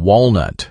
walnut.